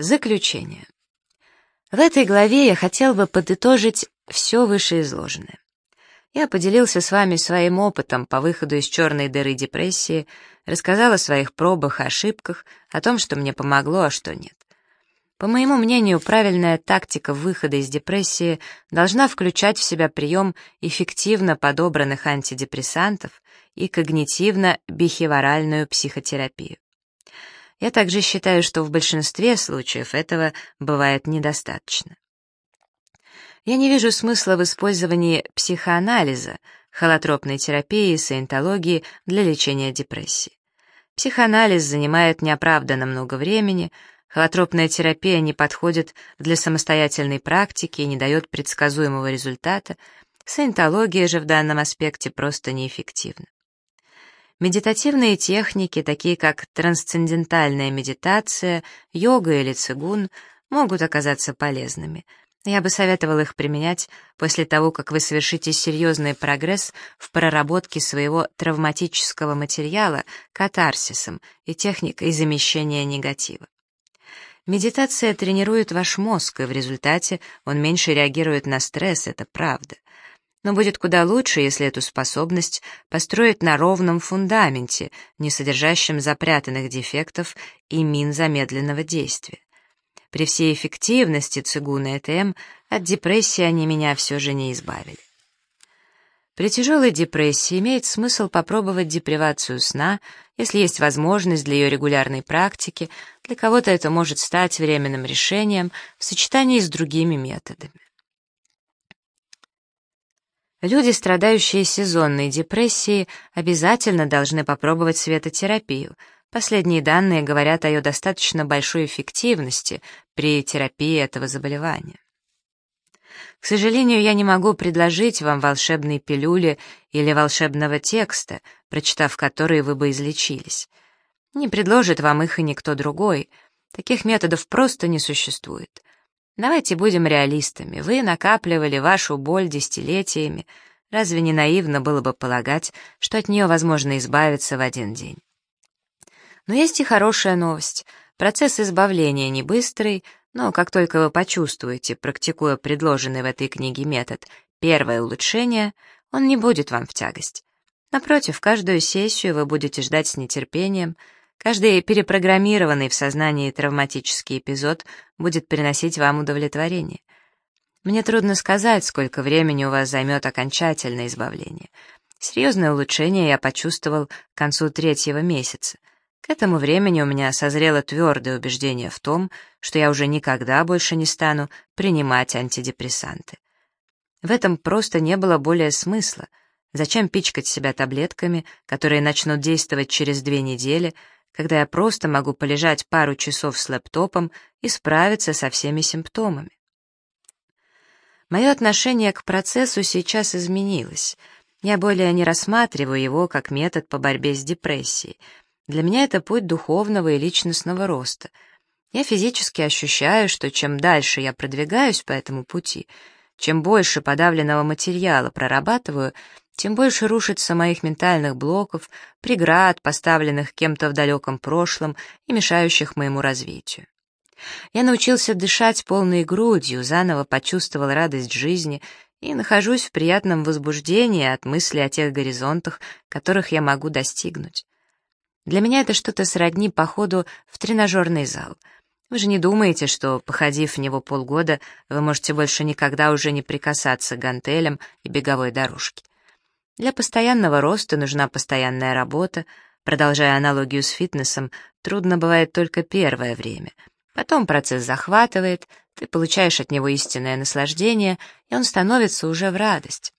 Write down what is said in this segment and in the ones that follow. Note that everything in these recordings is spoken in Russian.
Заключение. В этой главе я хотел бы подытожить все вышеизложенное. Я поделился с вами своим опытом по выходу из черной дыры депрессии, рассказал о своих пробах и ошибках, о том, что мне помогло, а что нет. По моему мнению, правильная тактика выхода из депрессии должна включать в себя прием эффективно подобранных антидепрессантов и когнитивно-бихеворальную психотерапию. Я также считаю, что в большинстве случаев этого бывает недостаточно. Я не вижу смысла в использовании психоанализа, холотропной терапии и саентологии для лечения депрессии. Психоанализ занимает неоправданно много времени, Холотропная терапия не подходит для самостоятельной практики и не дает предсказуемого результата, саентология же в данном аспекте просто неэффективна. Медитативные техники, такие как трансцендентальная медитация, йога или цигун, могут оказаться полезными. Я бы советовал их применять после того, как вы совершите серьезный прогресс в проработке своего травматического материала катарсисом и техникой замещения негатива. Медитация тренирует ваш мозг, и в результате он меньше реагирует на стресс, это правда. Но будет куда лучше, если эту способность построить на ровном фундаменте, не содержащем запрятанных дефектов и мин замедленного действия. При всей эффективности цигуна и ТМ от депрессии они меня все же не избавили. При тяжелой депрессии имеет смысл попробовать депривацию сна, если есть возможность для ее регулярной практики, для кого-то это может стать временным решением в сочетании с другими методами. Люди, страдающие сезонной депрессией, обязательно должны попробовать светотерапию. Последние данные говорят о ее достаточно большой эффективности при терапии этого заболевания. К сожалению, я не могу предложить вам волшебной пилюли или волшебного текста, прочитав который вы бы излечились. Не предложит вам их и никто другой. Таких методов просто не существует. Давайте будем реалистами. Вы накапливали вашу боль десятилетиями. Разве не наивно было бы полагать, что от нее возможно избавиться в один день? Но есть и хорошая новость. Процесс избавления не быстрый, но как только вы почувствуете, практикуя предложенный в этой книге метод, первое улучшение, он не будет вам в тягость. Напротив, каждую сессию вы будете ждать с нетерпением, каждый перепрограммированный в сознании травматический эпизод будет приносить вам удовлетворение. Мне трудно сказать, сколько времени у вас займет окончательное избавление. Серьезное улучшение я почувствовал к концу третьего месяца. К этому времени у меня созрело твердое убеждение в том, что я уже никогда больше не стану принимать антидепрессанты. В этом просто не было более смысла. Зачем пичкать себя таблетками, которые начнут действовать через две недели, когда я просто могу полежать пару часов с лэптопом и справиться со всеми симптомами? Мое отношение к процессу сейчас изменилось. Я более не рассматриваю его как метод по борьбе с депрессией — для меня это путь духовного и личностного роста. Я физически ощущаю, что чем дальше я продвигаюсь по этому пути, чем больше подавленного материала прорабатываю, тем больше рушится моих ментальных блоков, преград, поставленных кем-то в далеком прошлом и мешающих моему развитию. Я научился дышать полной грудью, заново почувствовал радость жизни и нахожусь в приятном возбуждении от мысли о тех горизонтах, которых я могу достигнуть. Для меня это что-то сродни походу в тренажерный зал. Вы же не думаете, что, походив в него полгода, вы можете больше никогда уже не прикасаться к гантелям и беговой дорожке. Для постоянного роста нужна постоянная работа. Продолжая аналогию с фитнесом, трудно бывает только первое время. Потом процесс захватывает, ты получаешь от него истинное наслаждение, и он становится уже в радость.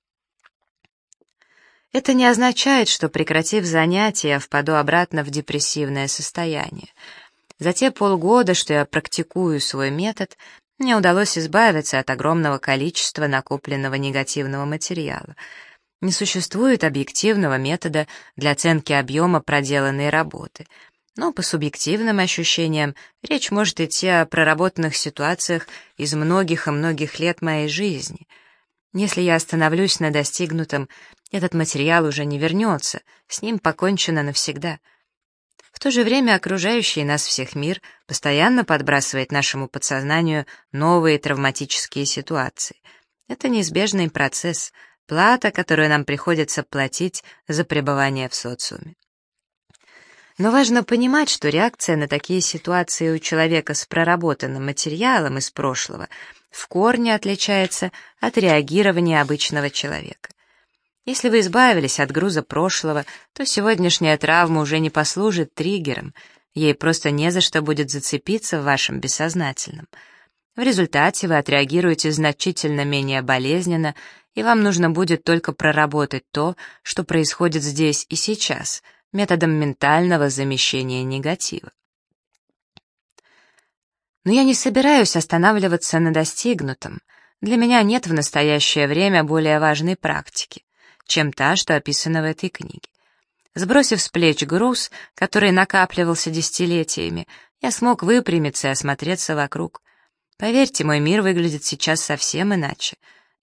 Это не означает, что, прекратив занятия, я впаду обратно в депрессивное состояние. За те полгода, что я практикую свой метод, мне удалось избавиться от огромного количества накопленного негативного материала. Не существует объективного метода для оценки объема проделанной работы. Но по субъективным ощущениям речь может идти о проработанных ситуациях из многих и многих лет моей жизни — если я остановлюсь на достигнутом, этот материал уже не вернется, с ним покончено навсегда. В то же время окружающий нас всех мир постоянно подбрасывает нашему подсознанию новые травматические ситуации. Это неизбежный процесс, плата, которую нам приходится платить за пребывание в социуме. Но важно понимать, что реакция на такие ситуации у человека с проработанным материалом из прошлого в корне отличается от реагирования обычного человека. Если вы избавились от груза прошлого, то сегодняшняя травма уже не послужит триггером, ей просто не за что будет зацепиться в вашем бессознательном. В результате вы отреагируете значительно менее болезненно, и вам нужно будет только проработать то, что происходит здесь и сейчас — методом ментального замещения негатива. Но я не собираюсь останавливаться на достигнутом. Для меня нет в настоящее время более важной практики, чем та, что описана в этой книге. Сбросив с плеч груз, который накапливался десятилетиями, я смог выпрямиться и осмотреться вокруг. Поверьте, мой мир выглядит сейчас совсем иначе.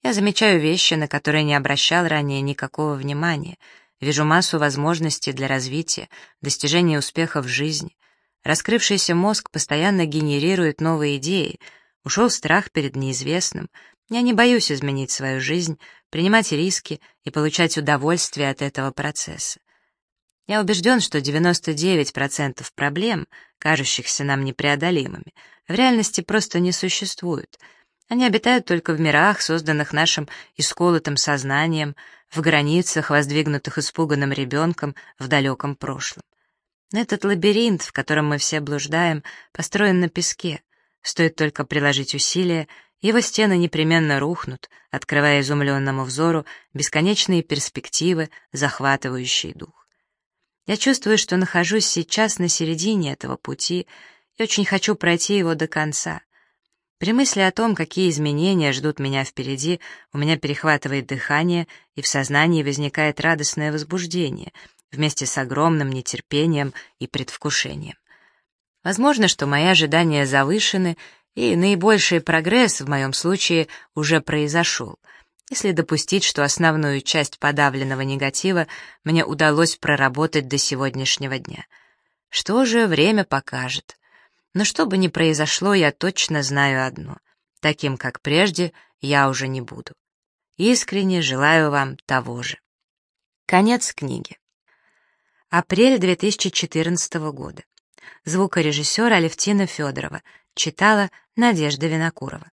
Я замечаю вещи, на которые не обращал ранее никакого внимания — Вижу массу возможностей для развития, достижения успеха в жизни. Раскрывшийся мозг постоянно генерирует новые идеи. Ушел страх перед неизвестным. Я не боюсь изменить свою жизнь, принимать риски и получать удовольствие от этого процесса. Я убежден, что 99% проблем, кажущихся нам непреодолимыми, в реальности просто не существуют. Они обитают только в мирах, созданных нашим исколотым сознанием, в границах, воздвигнутых испуганным ребенком в далеком прошлом. Этот лабиринт, в котором мы все блуждаем, построен на песке. Стоит только приложить усилия, его стены непременно рухнут, открывая изумленному взору бесконечные перспективы, захватывающие дух. Я чувствую, что нахожусь сейчас на середине этого пути и очень хочу пройти его до конца. При мысли о том, какие изменения ждут меня впереди, у меня перехватывает дыхание, и в сознании возникает радостное возбуждение, вместе с огромным нетерпением и предвкушением. Возможно, что мои ожидания завышены, и наибольший прогресс в моем случае уже произошел, если допустить, что основную часть подавленного негатива мне удалось проработать до сегодняшнего дня. Что же время покажет? Но что бы ни произошло, я точно знаю одно. Таким, как прежде, я уже не буду. Искренне желаю вам того же. Конец книги. Апрель 2014 года. Звукорежиссер Алевтина Федорова. Читала Надежда Винокурова.